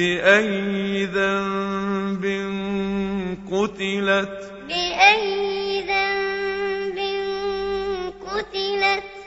بأي ذنب قتلت؟ بأي ذنب قتلت؟